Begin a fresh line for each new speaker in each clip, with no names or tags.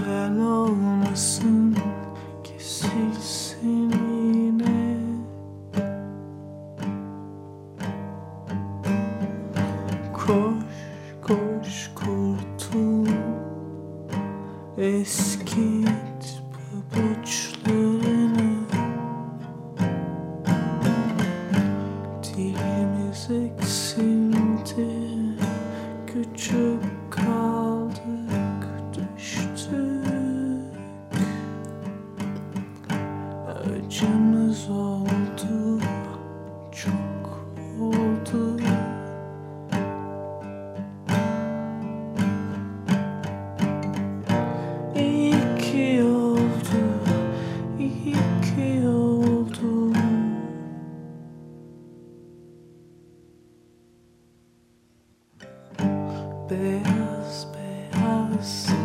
güzel olmasın kesilsin yine. Koş koş kurtul eski pabuçlarını. Dilimiz eksildi küçük kal acımız oldu çok oldu. İyi oldu iyi oldu Beyaz beyaz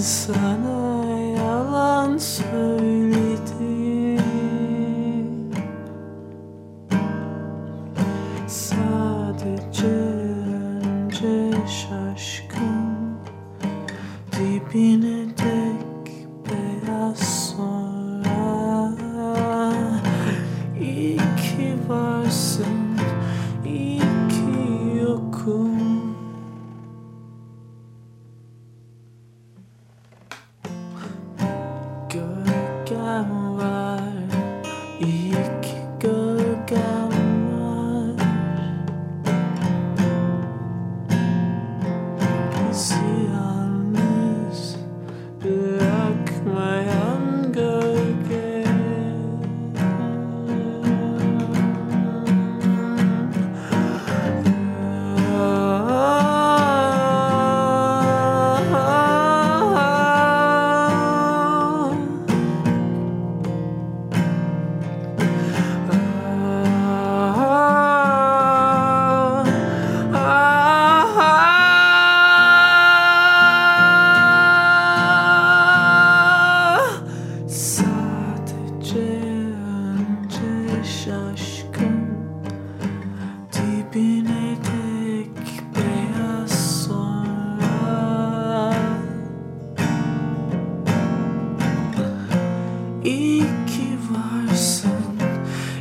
İnsana yalan söyledi Sadece önce şaşkın Dibine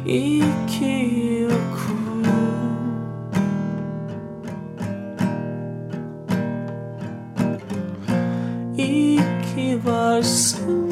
iyi ki yokum İyi ki varsın,